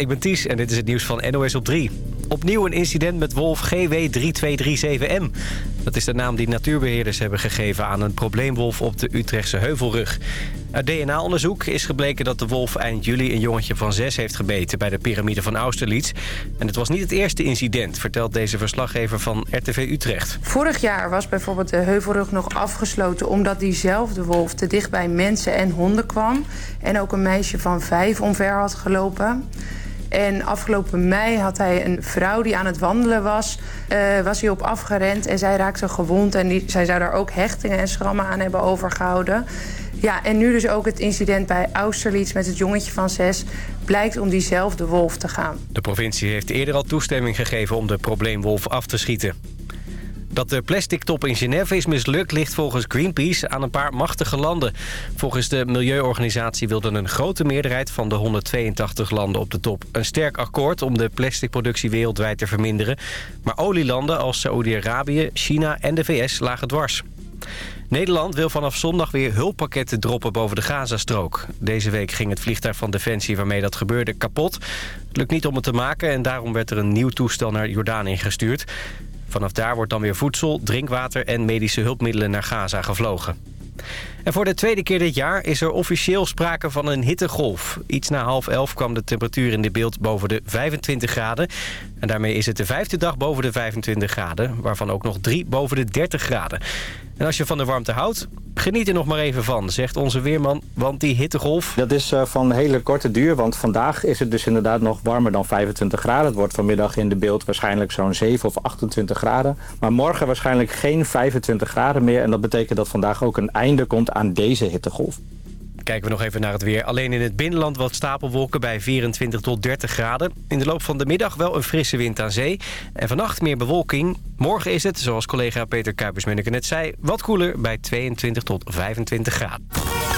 Ik ben Ties en dit is het nieuws van NOS op 3. Opnieuw een incident met wolf GW3237M. Dat is de naam die natuurbeheerders hebben gegeven aan een probleemwolf op de Utrechtse Heuvelrug. Uit DNA-onderzoek is gebleken dat de wolf eind juli een jongetje van 6 heeft gebeten bij de piramide van Austerlitz. En het was niet het eerste incident, vertelt deze verslaggever van RTV Utrecht. Vorig jaar was bijvoorbeeld de Heuvelrug nog afgesloten omdat diezelfde wolf te dicht bij mensen en honden kwam. En ook een meisje van 5 omver had gelopen. En afgelopen mei had hij een vrouw die aan het wandelen was... Uh, was hij op afgerend en zij raakte gewond... en die, zij zou daar ook hechtingen en schrammen aan hebben overgehouden. Ja, en nu dus ook het incident bij Austerlitz met het jongetje van zes... blijkt om diezelfde wolf te gaan. De provincie heeft eerder al toestemming gegeven om de probleemwolf af te schieten. Dat de plastic top in Genève is mislukt ligt volgens Greenpeace aan een paar machtige landen. Volgens de milieuorganisatie wilde een grote meerderheid van de 182 landen op de top een sterk akkoord om de plasticproductie wereldwijd te verminderen. Maar olielanden als Saoedi-Arabië, China en de VS lagen dwars. Nederland wil vanaf zondag weer hulppakketten droppen boven de Gazastrook. Deze week ging het vliegtuig van Defensie waarmee dat gebeurde kapot. Het lukt niet om het te maken en daarom werd er een nieuw toestel naar Jordaan ingestuurd. Vanaf daar wordt dan weer voedsel, drinkwater en medische hulpmiddelen naar Gaza gevlogen. En voor de tweede keer dit jaar is er officieel sprake van een hittegolf. Iets na half elf kwam de temperatuur in de beeld boven de 25 graden. En daarmee is het de vijfde dag boven de 25 graden... waarvan ook nog drie boven de 30 graden. En als je van de warmte houdt, geniet er nog maar even van, zegt onze weerman. Want die hittegolf... Dat is uh, van hele korte duur, want vandaag is het dus inderdaad nog warmer dan 25 graden. Het wordt vanmiddag in de beeld waarschijnlijk zo'n 7 of 28 graden. Maar morgen waarschijnlijk geen 25 graden meer. En dat betekent dat vandaag ook een einde komt aan deze hittegolf. Kijken we nog even naar het weer. Alleen in het binnenland wat stapelwolken bij 24 tot 30 graden. In de loop van de middag wel een frisse wind aan zee. En vannacht meer bewolking. Morgen is het, zoals collega Peter Kuipers-Munneke net zei... wat koeler bij 22 tot 25 graden.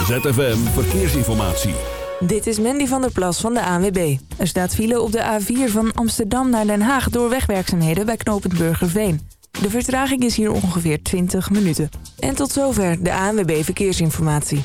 ZFM Verkeersinformatie. Dit is Mandy van der Plas van de ANWB. Er staat file op de A4 van Amsterdam naar Den Haag... door wegwerkzaamheden bij knooppunt Burgerveen. De vertraging is hier ongeveer 20 minuten. En tot zover de ANWB Verkeersinformatie.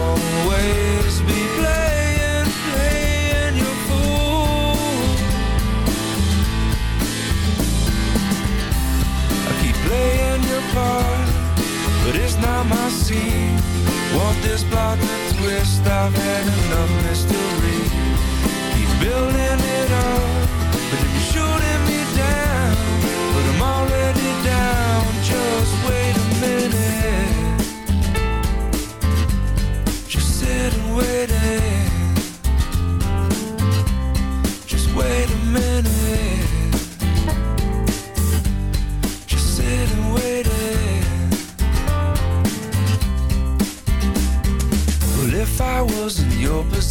not my scene. Want this plot twist? I've had enough mystery Keep building it up, but then you're shooting me down. But I'm already down. Just wait a minute. Just sit and wait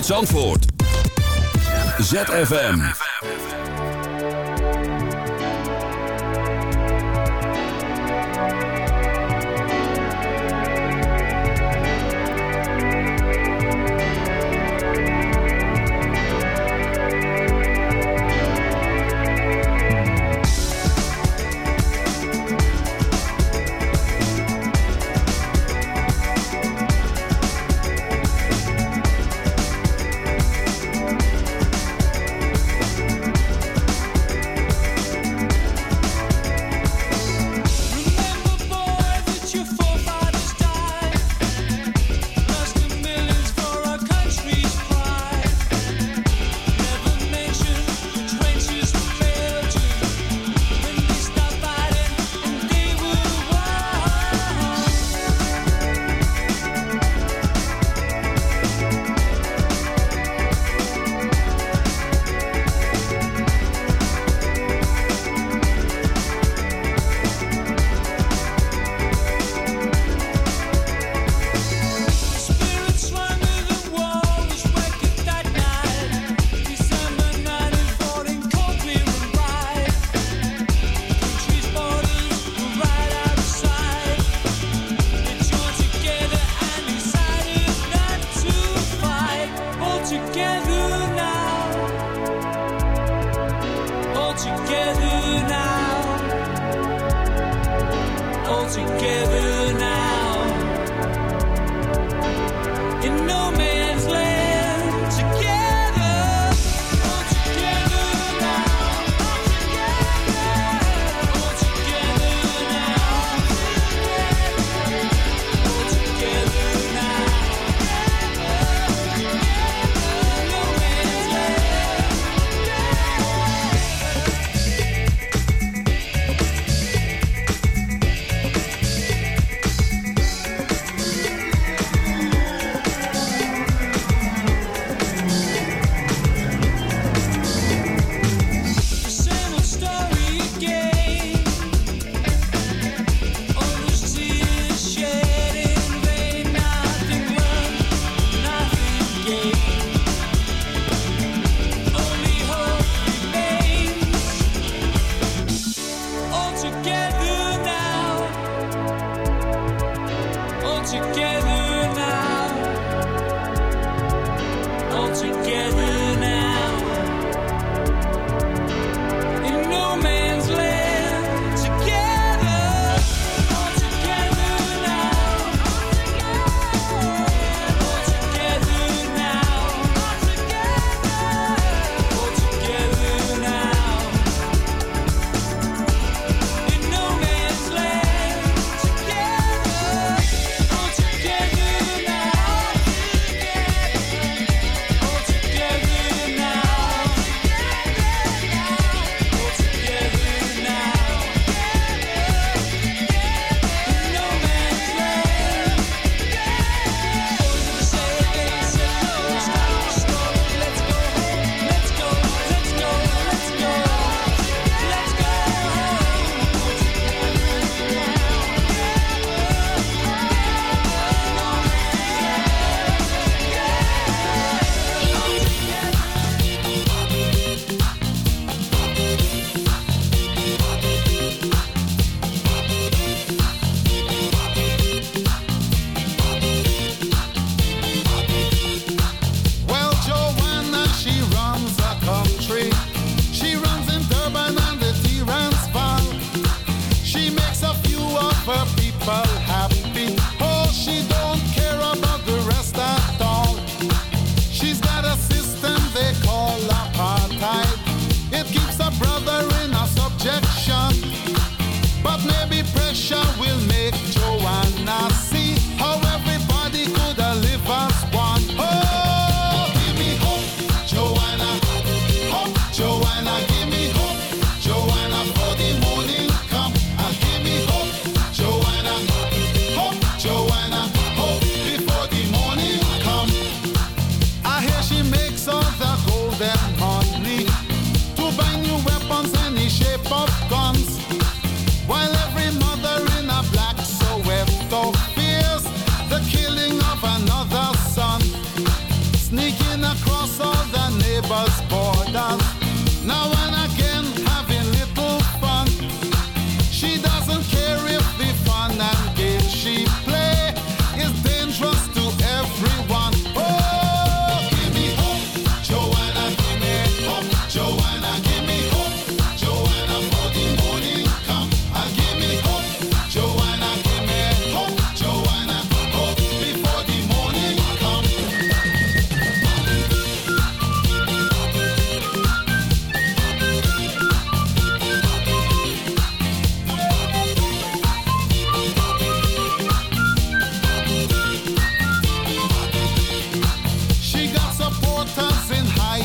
vanuit Zandvoort. ZFM.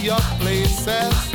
your places.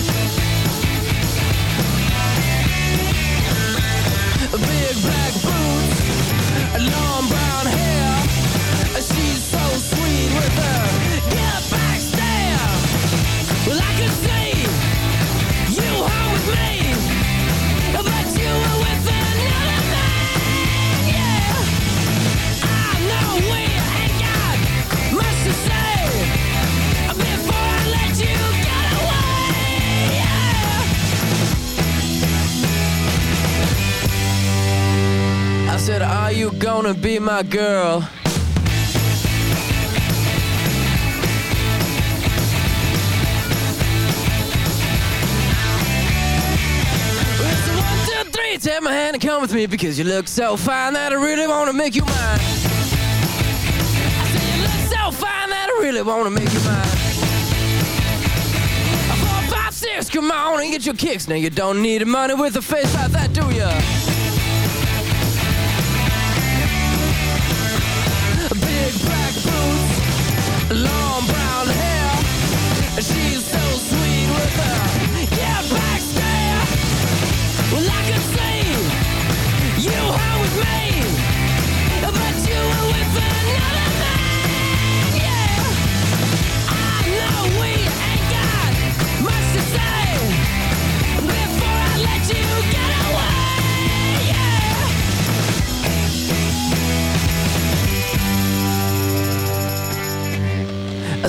You gonna be my girl? It's a one, two, three, take my hand and come with me because you look so fine that I really want to make you mine. I said you look so fine that I really want to make you mine. Four, five, six, come on and get your kicks. Now you don't need money with a face like that, do ya?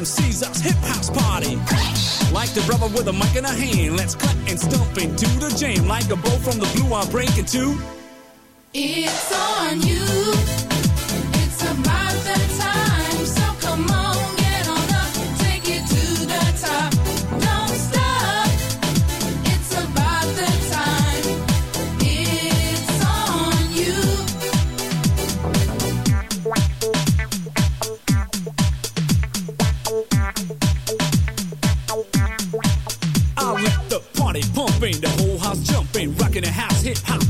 MC's us hip house party. Like the brother with a mic in a hand, let's cut and stomp into the jam. Like a bow from the blue, I'm breaking two. It's on you.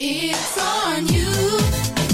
It's on you.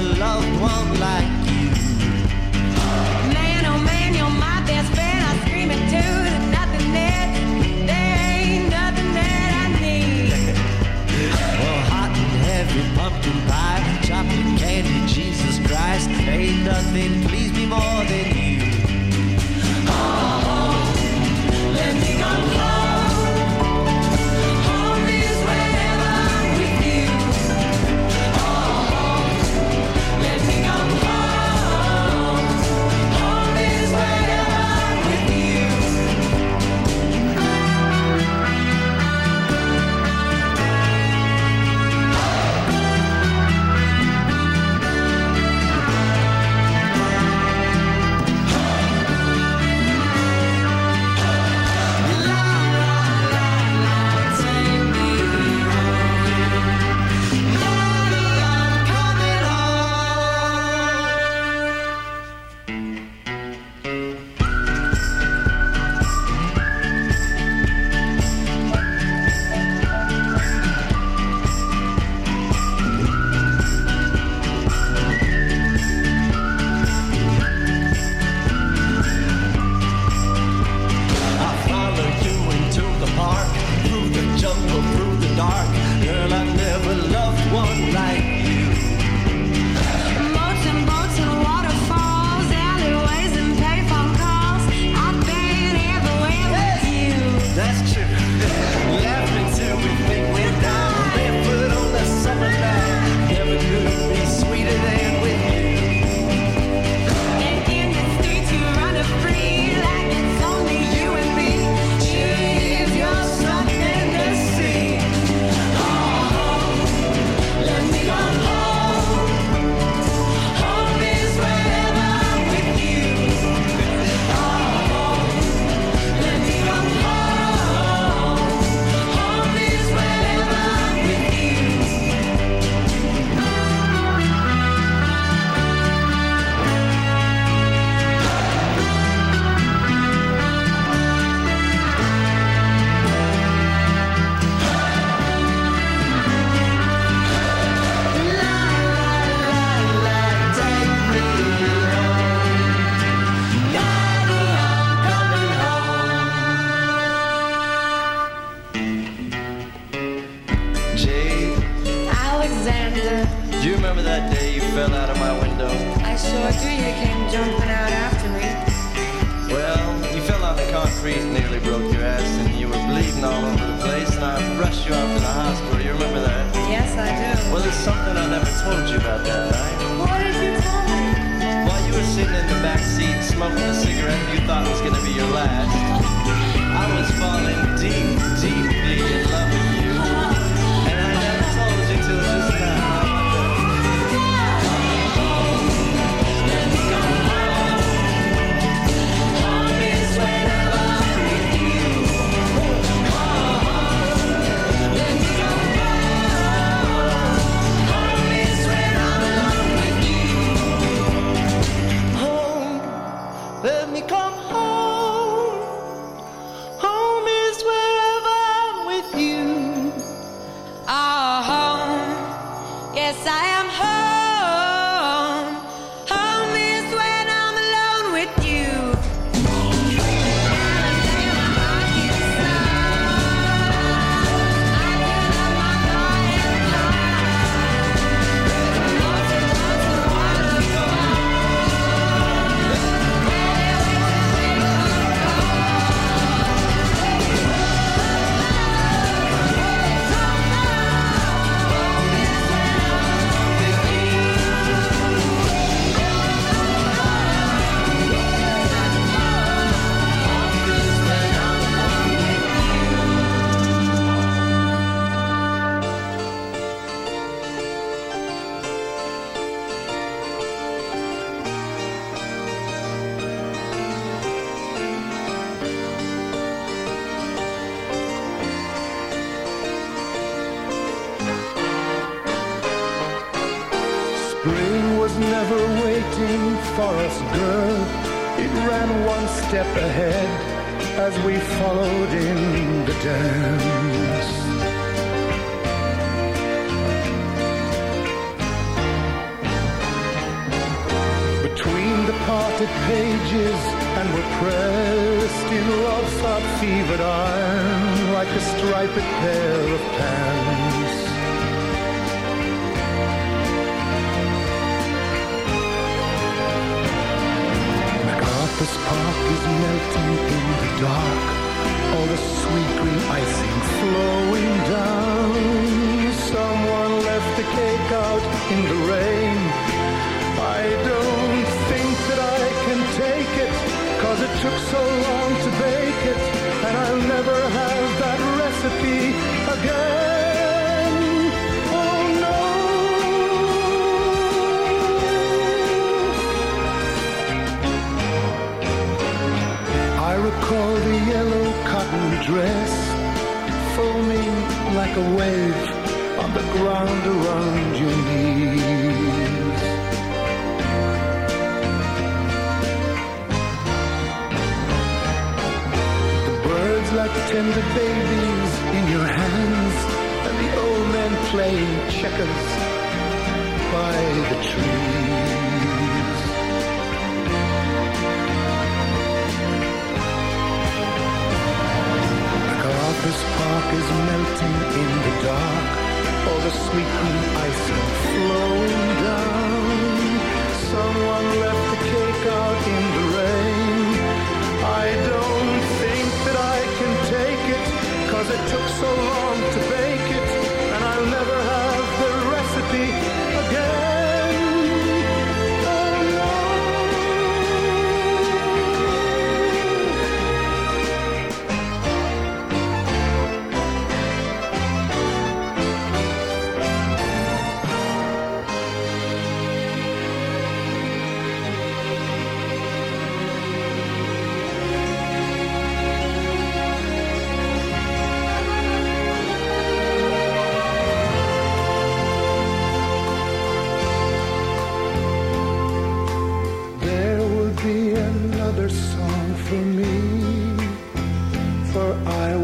love.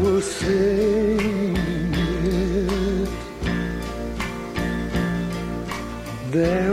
Will sing it. There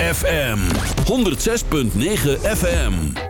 FM 106.9 FM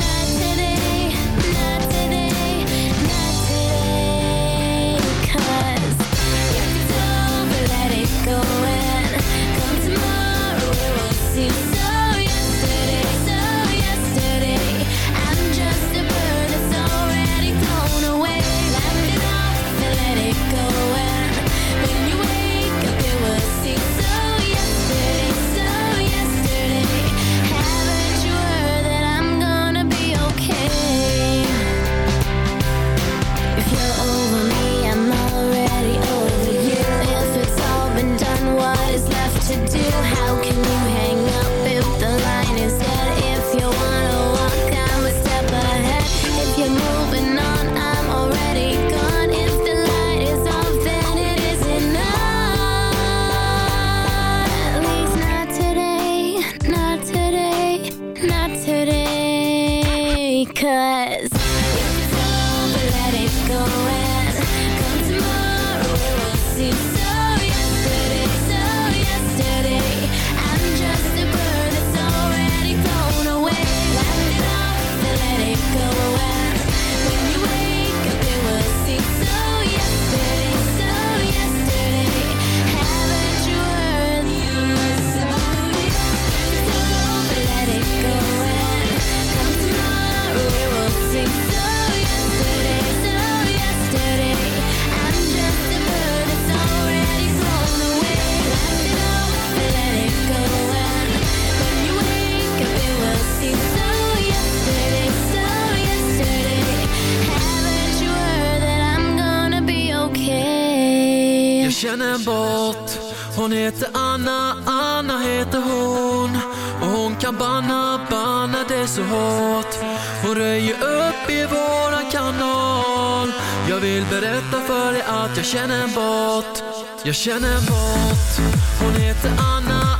så hårt. Hon röjer upp i våran kanal. Jag vill berätta för dig att jag känner en bot. Jag känner en bot. Hon heter Anna.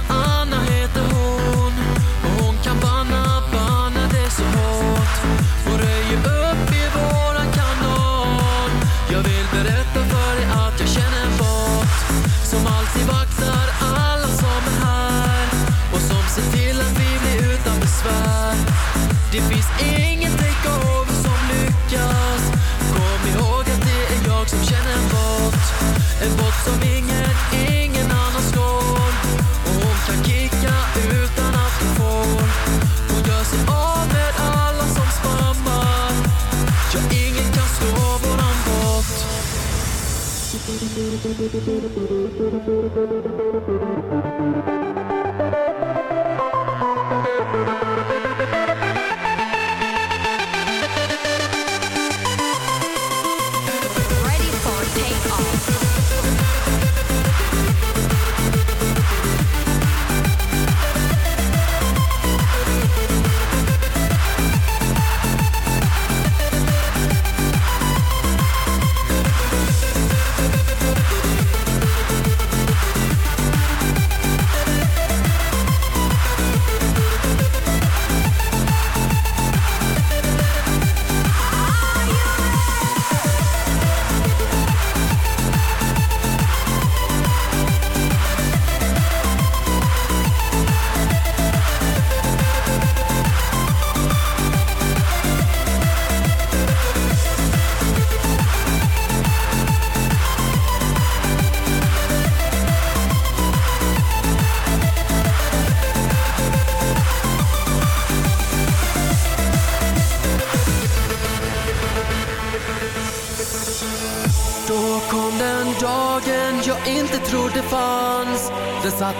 Thank you.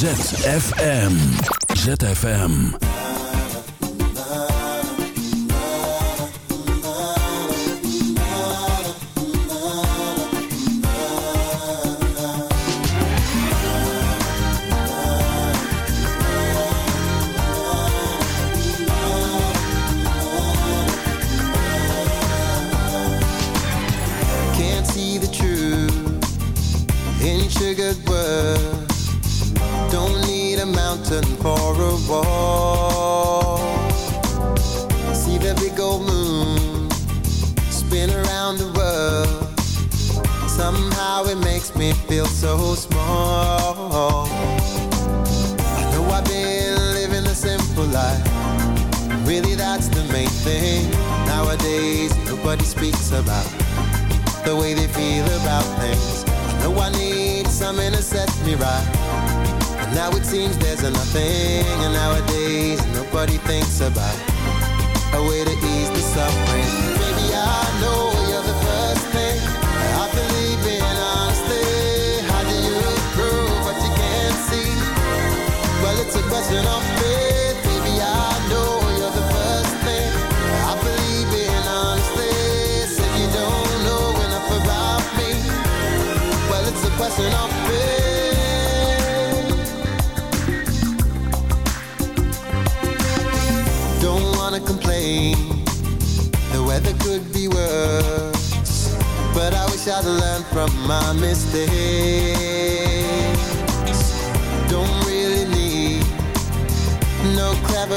ZFM. ZFM.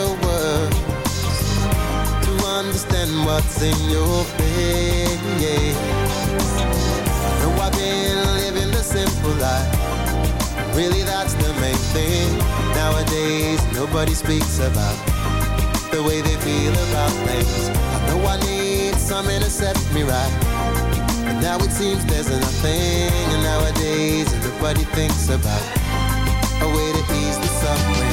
Words to understand what's in your face. No, I've been living the simple life. Really, that's the main thing. Nowadays, nobody speaks about the way they feel about things. I know I need something to set me right. And now it seems there's nothing. And nowadays, nobody thinks about a way to ease the suffering.